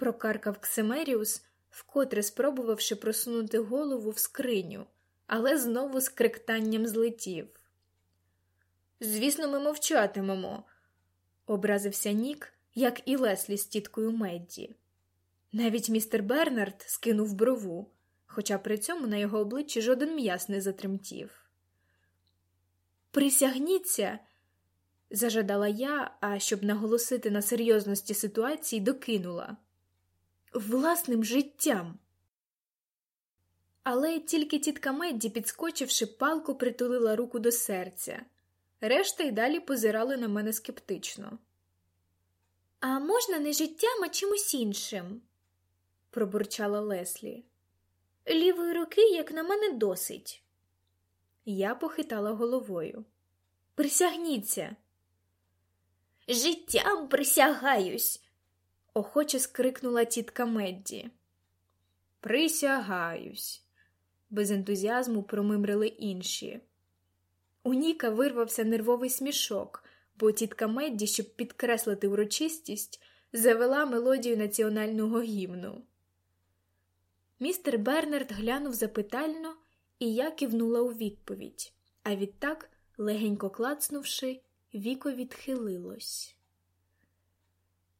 прокаркав Ксимеріус, вкотре спробувавши просунути голову в скриню, але знову з криктанням злетів. Звісно, ми мовчатимемо, образився Нік, як і Леслі з тіткою Медді. Навіть містер Бернард скинув брову, хоча при цьому на його обличчі жоден м'яс не затремтів. Присягніться, зажадала я, а щоб наголосити на серйозності ситуації, докинула власним життям. Але тільки тітка Медді, підскочивши, палку притулила руку до серця. Решта й далі позирали на мене скептично. А можна не життям, а чимось іншим, пробурчала Леслі. Лівої руки, як на мене, досить. Я похитала головою. Присягніться. Життям присягаюсь, охоче скрикнула тітка Медді. Присягаюсь, без ентузіазму промимрили інші. У Ніка вирвався нервовий смішок, бо тітка Медді, щоб підкреслити урочистість, завела мелодію національного гімну. Містер Бернард глянув запитально, і я кивнула у відповідь, а відтак, легенько клацнувши, віко відхилилось.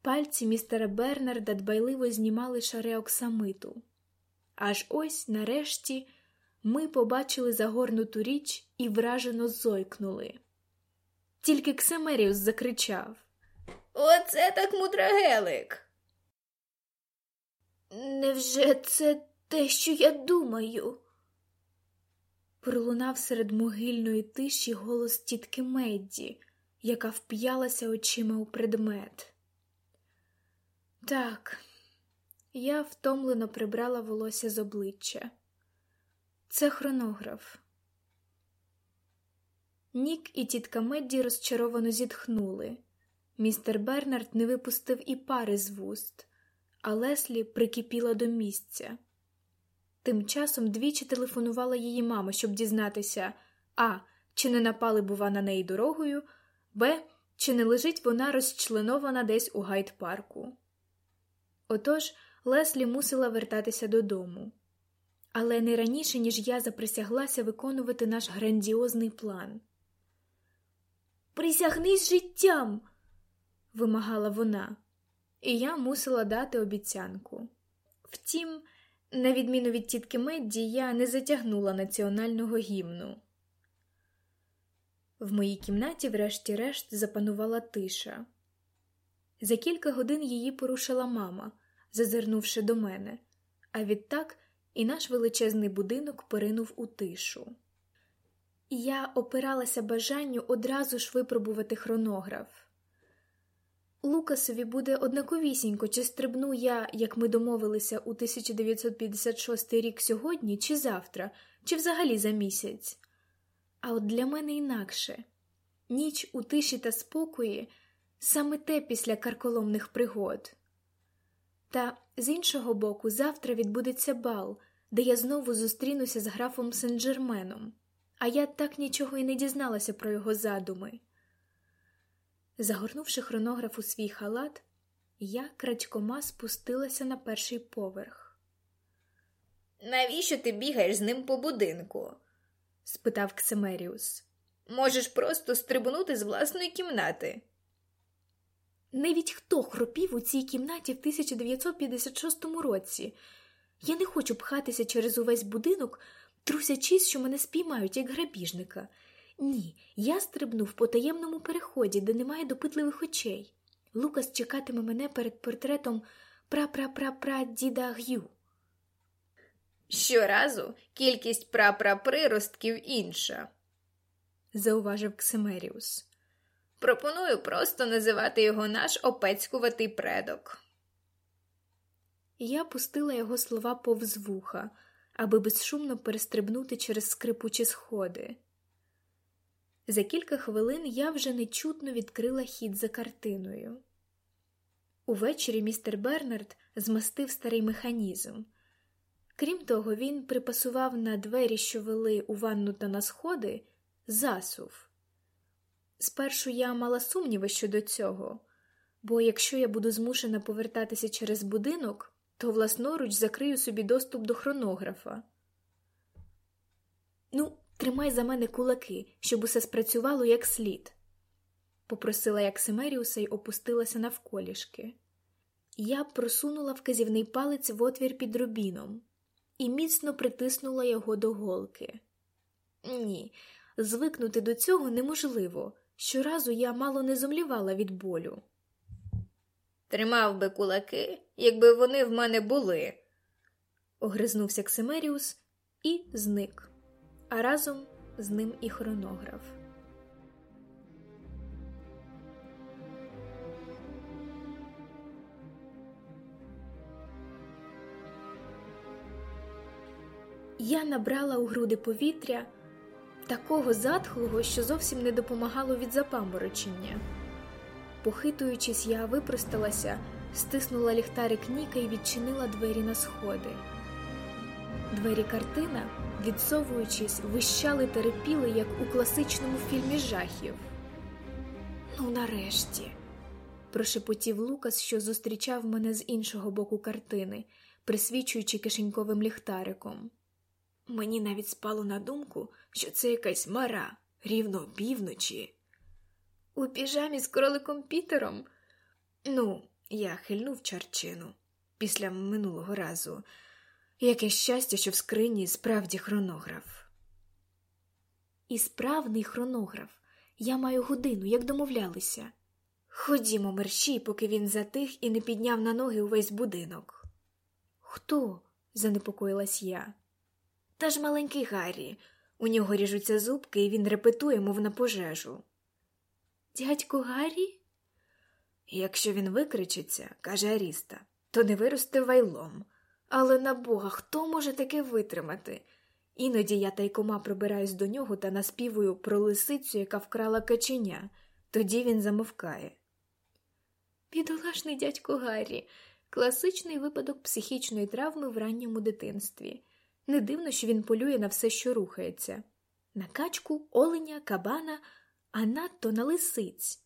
Пальці містера Бернарда дбайливо знімали шари оксамиту. Аж ось, нарешті, ми побачили загорнуту річ і вражено зойкнули. Тільки Ксемеріус закричав Оце так мудрагелик. Невже це те, що я думаю? Пролунав серед могильної тиші голос тітки Медді, яка вп'ялася очима у предмет. Так, я втомлено прибрала волосся з обличчя. Це хронограф. Нік і тітка Медді розчаровано зітхнули. Містер Бернард не випустив і пари з вуст, а Леслі прикипіла до місця. Тим часом двічі телефонувала її мама, щоб дізнатися а. Чи не напали, бува, на неї дорогою, б. Чи не лежить вона розчленована десь у гайд парку. Отож Леслі мусила вертатися додому. Але не раніше, ніж я заприсяглася виконувати наш грандіозний план. Присягнись життям, вимагала вона, і я мусила дати обіцянку. Втім, на відміну від тітки Медді, я не затягнула національного гімну. В моїй кімнаті, врешті-решт, запанувала тиша. За кілька годин її порушила мама, зазирнувши до мене, а відтак і наш величезний будинок поринув у тишу. Я опиралася бажанню одразу ж випробувати хронограф. Лукасові буде однаковісінько, чи стрибну я, як ми домовилися, у 1956 рік сьогодні, чи завтра, чи взагалі за місяць. А от для мене інакше ніч у тиші та спокої саме те після карколомних пригод. Та з іншого боку, завтра відбудеться бал, де я знову зустрінуся з графом Сен-Джерменом, а я так нічого і не дізналася про його задуми. Загорнувши хронограф у свій халат, я крадькома спустилася на перший поверх. Навіщо ти бігаєш з ним по будинку? спитав Ксемеріус. Можеш просто стрибнути з власної кімнати. Навіть хто хропів у цій кімнаті в 1956 році. Я не хочу пхатися через увесь будинок, трусячись, що мене спіймають, як грабіжника. Ні, я стрибну в потаємному переході, де немає допитливих очей. Лукас чекатиме мене перед портретом пра-пра-пра-пра діда Г'ю. Щоразу кількість прапраприростків інша, зауважив Ксимеріус. Пропоную просто називати його наш опецькуватий предок. Я пустила його слова повз вуха, аби безшумно перестрибнути через скрипучі сходи. За кілька хвилин я вже нечутно відкрила хід за картиною. Увечері містер Бернард змастив старий механізм. Крім того, він припасував на двері, що вели у ванну та на сходи, засув. Спершу я мала сумніви щодо цього, бо якщо я буду змушена повертатися через будинок, то власноруч закрию собі доступ до хронографа. Ну, тримай за мене кулаки, щоб усе спрацювало як слід, попросила я Ксимеріуса й опустилася навколішки. Я просунула вказівний палець в отвір під рубіном і міцно притиснула його до голки. Ні, звикнути до цього неможливо. Щоразу я мало не зомлівала від болю. Тримав би кулаки, якби вони в мене були, огризнувся Ксимеріус і зник, а разом з ним і хронограф. Я набрала у груди повітря такого затхлого, що зовсім не допомагало від запаморочення. Похитуючись, я випросталася, стиснула ліхтарик Ніка і відчинила двері на сходи. Двері картина, відсовуючись, вищали та репіли, як у класичному фільмі жахів. Ну, нарешті, прошепотів Лукас, що зустрічав мене з іншого боку картини, присвічуючи кишеньковим ліхтариком. Мені навіть спало на думку, що це якась мара рівно півночі. У піжамі з кроликом Пітером. Ну, я хильнув чарчину після минулого разу. Яке щастя, що в скрині справді хронограф. І справний хронограф. Я маю годину, як домовлялися. Ходімо, мерщій, поки він затих і не підняв на ноги увесь будинок. Хто? занепокоїлась я. Та ж маленький Гаррі. У нього ріжуться зубки, і він репетує, мов на пожежу. Дядько Гаррі? Якщо він викричиться, каже Аріста, то не виросте вайлом. Але на бога, хто може таке витримати? Іноді я тайкома пробираюсь до нього та наспівую про лисицю, яка вкрала каченя, тоді він замовкає. Бідолашний дядько Гаррі, класичний випадок психічної травми в ранньому дитинстві. Не дивно, що він полює на все, що рухається на качку, оленя, кабана, а надто на лисиць.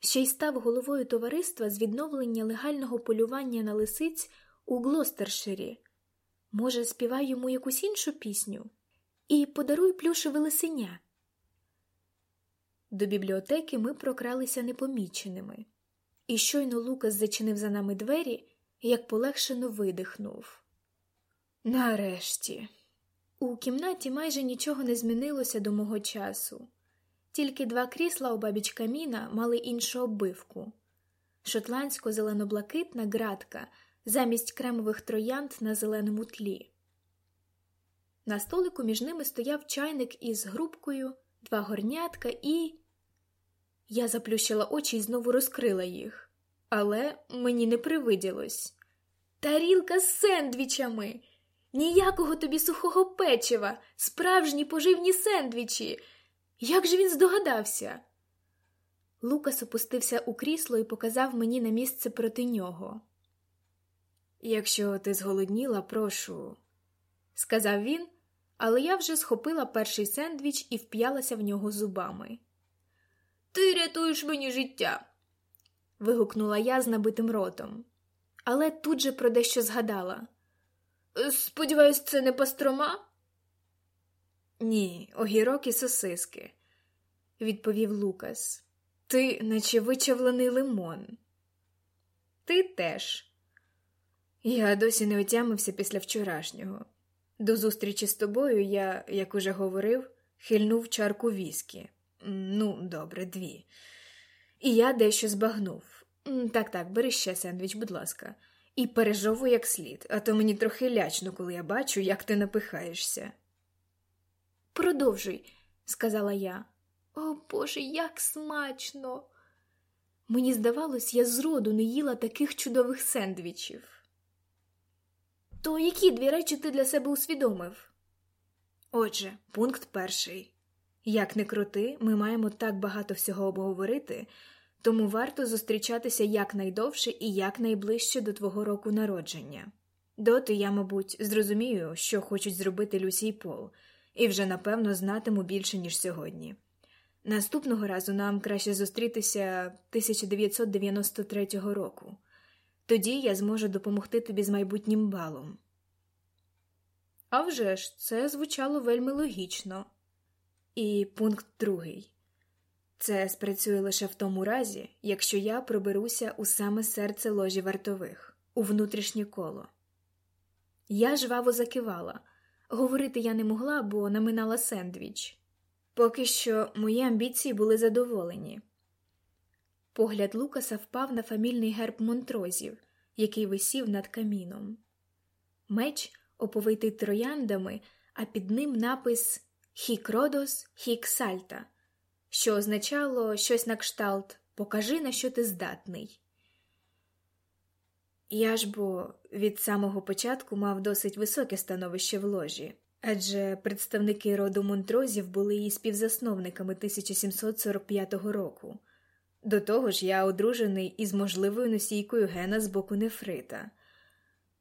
Ще й став головою товариства з відновлення легального полювання на лисиць у Глостерширі. Може, співай йому якусь іншу пісню і подаруй плюшеве лисеня. До бібліотеки ми прокралися непоміченими, і щойно Лукас зачинив за нами двері, як полегшено видихнув. Нарешті. У кімнаті майже нічого не змінилося до мого часу, тільки два крісла у бабіч каміна мали іншу оббивку шотландсько зелено-блакитна ґратка замість кремових троянд на зеленому тлі. На столику між ними стояв чайник із грубкою, два горнятка і. Я заплющила очі і знову розкрила їх, але мені не привиділось. Тарілка з сендвічами. Ніякого тобі сухого печива, справжні поживні сендвічі. Як же він здогадався? Лукас опустився у крісло і показав мені на місце проти нього. Якщо ти зголодніла, прошу, сказав він, але я вже схопила перший сендвіч і вп'ялася в нього зубами. Ти рятуєш мені життя. вигукнула я з набитим ротом, але тут же про дещо згадала. Сподіваюсь, це не пастрома? Ні, огірок і сосиски, відповів Лукас. Ти, наче вичавлений лимон. Ти теж. Я досі не отямився після вчорашнього. До зустрічі з тобою я, як уже говорив, хильнув чарку віскі. Ну, добре, дві. І я дещо збагнув. Так, так, бери ще сендвіч, будь ласка, і пережовуй як слід, а то мені трохи лячно, коли я бачу, як ти напихаєшся. Продовжуй, сказала я. О Боже, як смачно! Мені здавалось, я зроду не їла таких чудових сендвічів. То які дві речі ти для себе усвідомив? Отже, пункт перший. Як не крути, ми маємо так багато всього обговорити, тому варто зустрічатися якнайдовше і якнайближче до твого року народження. Доти я, мабуть, зрозумію, що хочуть зробити Люсі й Пол, і вже напевно знатиму більше, ніж сьогодні. Наступного разу нам краще зустрітися 1993 року. Тоді я зможу допомогти тобі з майбутнім балом. А вже ж, це звучало вельми логічно. І пункт другий це спрацює лише в тому разі, якщо я проберуся у саме серце ложі вартових, у внутрішнє коло. Я жваво закивала. Говорити я не могла, бо наминала сендвіч. Поки що мої амбіції були задоволені. Погляд Лукаса впав на фамільний герб Монтрозів, який висів над каміном. Меч оповитий трояндами, а під ним напис Хікродос Хіксальта, що означало щось на кшталт Покажи, на що ти здатний. Я ж бо від самого початку мав досить високе становище в ложі, адже представники роду Монтрозів були її співзасновниками 1745 року. До того ж, я одружений із можливою носійкою гена з боку нефрита.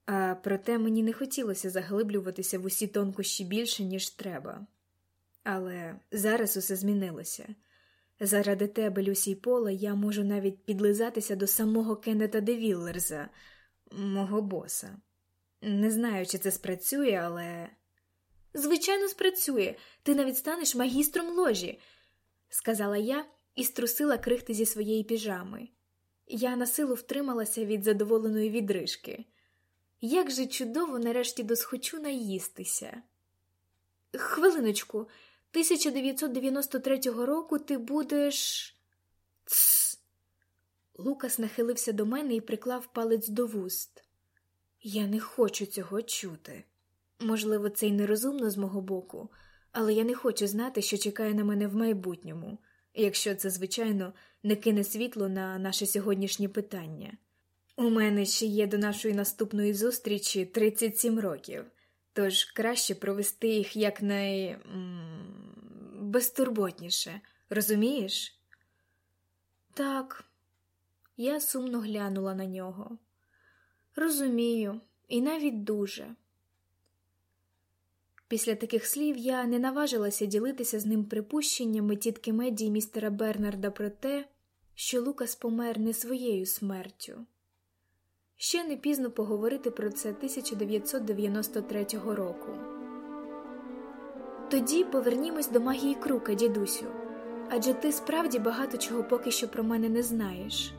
А проте мені не хотілося заглиблюватися в усі тонкощі більше, ніж треба. Але зараз усе змінилося. Заради тебе, Люсі Пола, я можу навіть підлизатися до самого Кеннета Девіллерза, мого боса. Не знаю, чи це спрацює, але. Звичайно, спрацює. Ти навіть станеш магістром ложі, сказала я і струсила крихти зі своєї піжами. Я на силу втрималася від задоволеної відрижки. Як же чудово нарешті досхочу наїстися. Хвилиночку, 1993 року ти будеш. Тсс. Лукас нахилився до мене і приклав палець до вуст. Я не хочу цього чути. Можливо, це й нерозумно з мого боку, але я не хочу знати, що чекає на мене в майбутньому. Якщо це, звичайно, не кине світло на наше сьогоднішнє питання. У мене ще є до нашої наступної зустрічі 37 років, тож краще провести їх якнай безтурботніше, розумієш? Так, я сумно глянула на нього. Розумію, і навіть дуже. Після таких слів я не наважилася ділитися з ним припущеннями тітки Меді і містера Бернарда про те, що Лукас помер не своєю смертю. Ще не пізно поговорити про це 1993 року. Тоді повернімось до магії крука, дідусю, адже ти справді багато чого поки що про мене не знаєш.